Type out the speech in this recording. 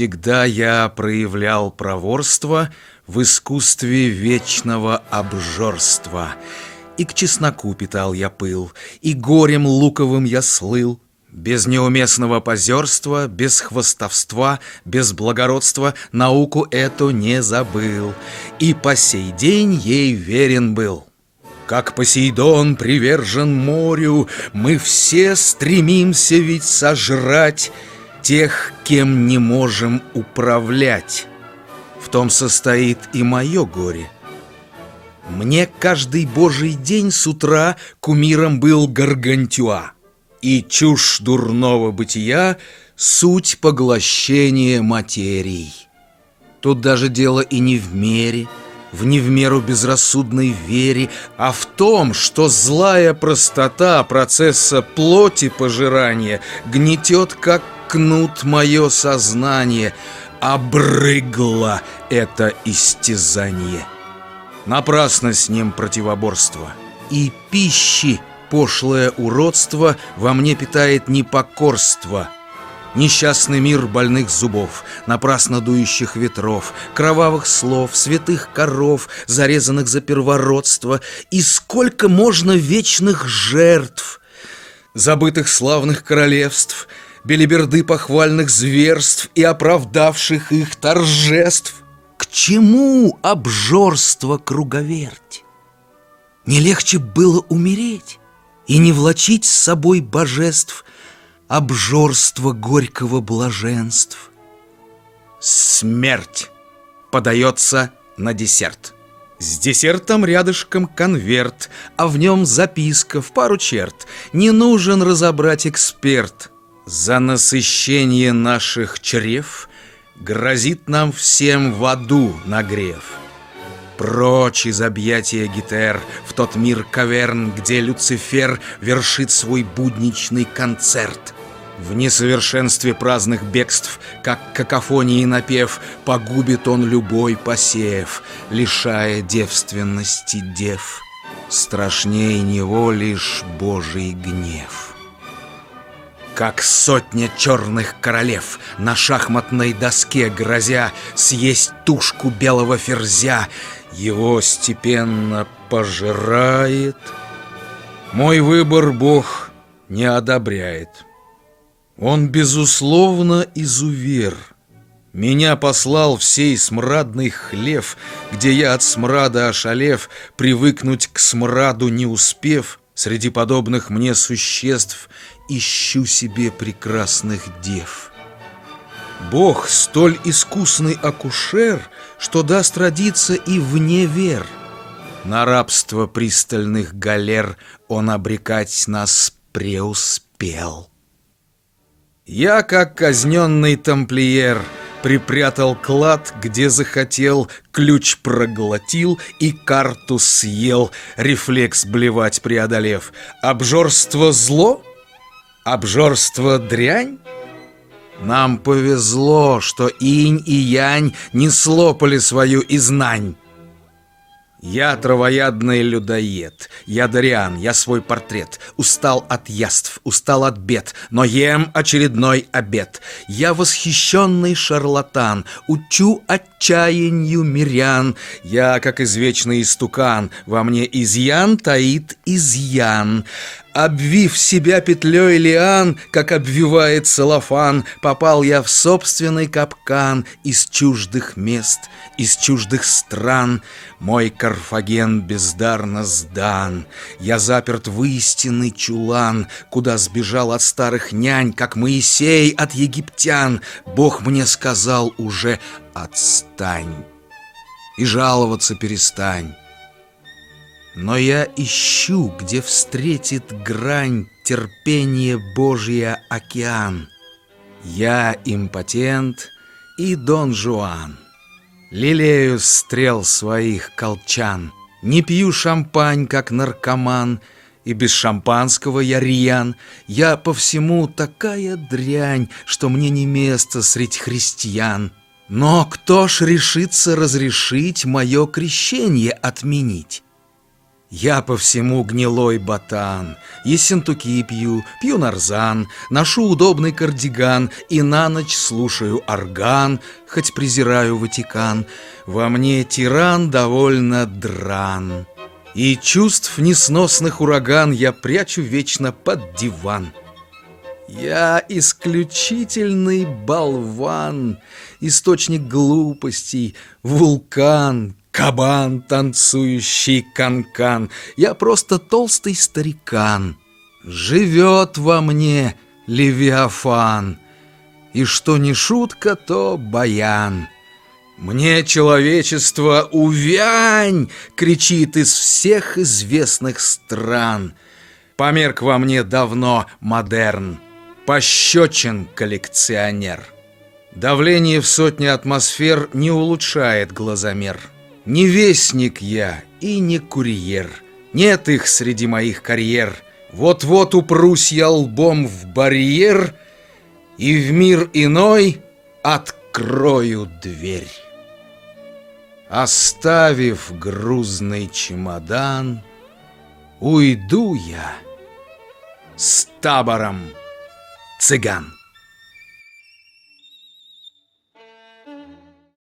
Всегда я проявлял проворство в искусстве вечного обжорства. И к чесноку питал я пыл, и горем луковым я слыл. Без неуместного позерства, без хвостовства, без благородства науку эту не забыл, и по сей день ей верен был. Как Посейдон привержен морю, мы все стремимся ведь сожрать тех, кем не можем управлять. В том состоит и мое горе. Мне каждый божий день с утра кумиром был Гаргантюа. И чушь дурного бытия — суть поглощения материй. Тут даже дело и не в мере, в не в меру безрассудной вере, а в том, что злая простота процесса плоти пожирания гнетет, как кнут мое сознание, обрыгло это истязание. Напрасно с ним противоборство. И пищи пошлое уродство во мне питает непокорство. Несчастный мир больных зубов, напрасно дующих ветров, кровавых слов, святых коров, зарезанных за первородство, и сколько можно вечных жертв, забытых славных королевств, белиберды похвальных зверств и оправдавших их торжеств. К чему обжорство круговерть? Не легче было умереть? И не влачить с собой божеств Обжорство горького блаженств. Смерть подается на десерт. С десертом рядышком конверт, а в нем записка в пару черт. Не нужен разобрать эксперт. За насыщение наших чрев грозит нам всем в аду нагрев. Прочь из объятия Гитер В тот мир каверн, где Люцифер Вершит свой будничный концерт. В несовершенстве праздных бегств Как какофонии напев Погубит он любой посев Лишая девственности дев. Страшнее него лишь Божий гнев как сотня черных королев На шахматной доске грозя Съесть тушку белого ферзя его степенно пожирает. Мой выбор Бог не одобряет. Он, безусловно, изувер. Меня послал в сей смрадный хлев, Где я от смрада ошалев, Привыкнуть к смраду не успев, Среди подобных мне существ Ищу себе прекрасных дев. Бог, столь искусный акушер, Что даст родиться и вне вер. На рабство пристальных галер Он обрекать нас преуспел. Я, как казненный тамплиер, Припрятал клад, где захотел, Ключ проглотил и карту съел, Рефлекс блевать преодолев. Обжорство зло? Обжорство дрянь? Нам повезло, что инь и янь не слопали свою изнань. Я травоядный людоед, я Дариан, я свой портрет. Устал от яств, устал от бед, но ем очередной обед. Я восхищенный шарлатан, учу отчаянию мирян. Я, как извечный истукан, во мне изъян таит изъян Обвив себя петлей лиан, как обвивает целлофан, Попал я в собственный капкан из чуждых мест, из чуждых стран. Мой Карфаген бездарно сдан, Я заперт в истинный чулан, Куда сбежал от старых нянь, как Моисей от египтян. Бог мне сказал уже «отстань» и жаловаться перестань. Но я ищу, где встретит грань терпения Божия океан. Я импотент и Дон Жуан. Лелею стрел своих колчан. Не пью шампань, как наркоман, И без шампанского я рьян. Я по всему такая дрянь, Что мне не место средь христиан. Но кто ж решится разрешить Мое крещение отменить? Я по всему гнилой ботан, Ессентуки пью, пью нарзан, Ношу удобный кардиган И на ночь слушаю орган, Хоть презираю Ватикан. Во мне тиран довольно дран. И чувств несносных ураган Я прячу вечно под диван. Я исключительный болван, Источник глупостей, вулкан, Кабан, танцующий канкан, я просто толстый старикан. Живет во мне Левиафан, и что не шутка, то баян. Мне человечество увянь, кричит из всех известных стран. Померк во мне давно модерн, пощечен коллекционер. Давление в сотни атмосфер не улучшает глазомер. Не вестник я и не курьер. Нет их среди моих карьер. Вот-вот упрусь я лбом в барьер И в мир иной открою дверь. Оставив грузный чемодан, Уйду я с табором цыган.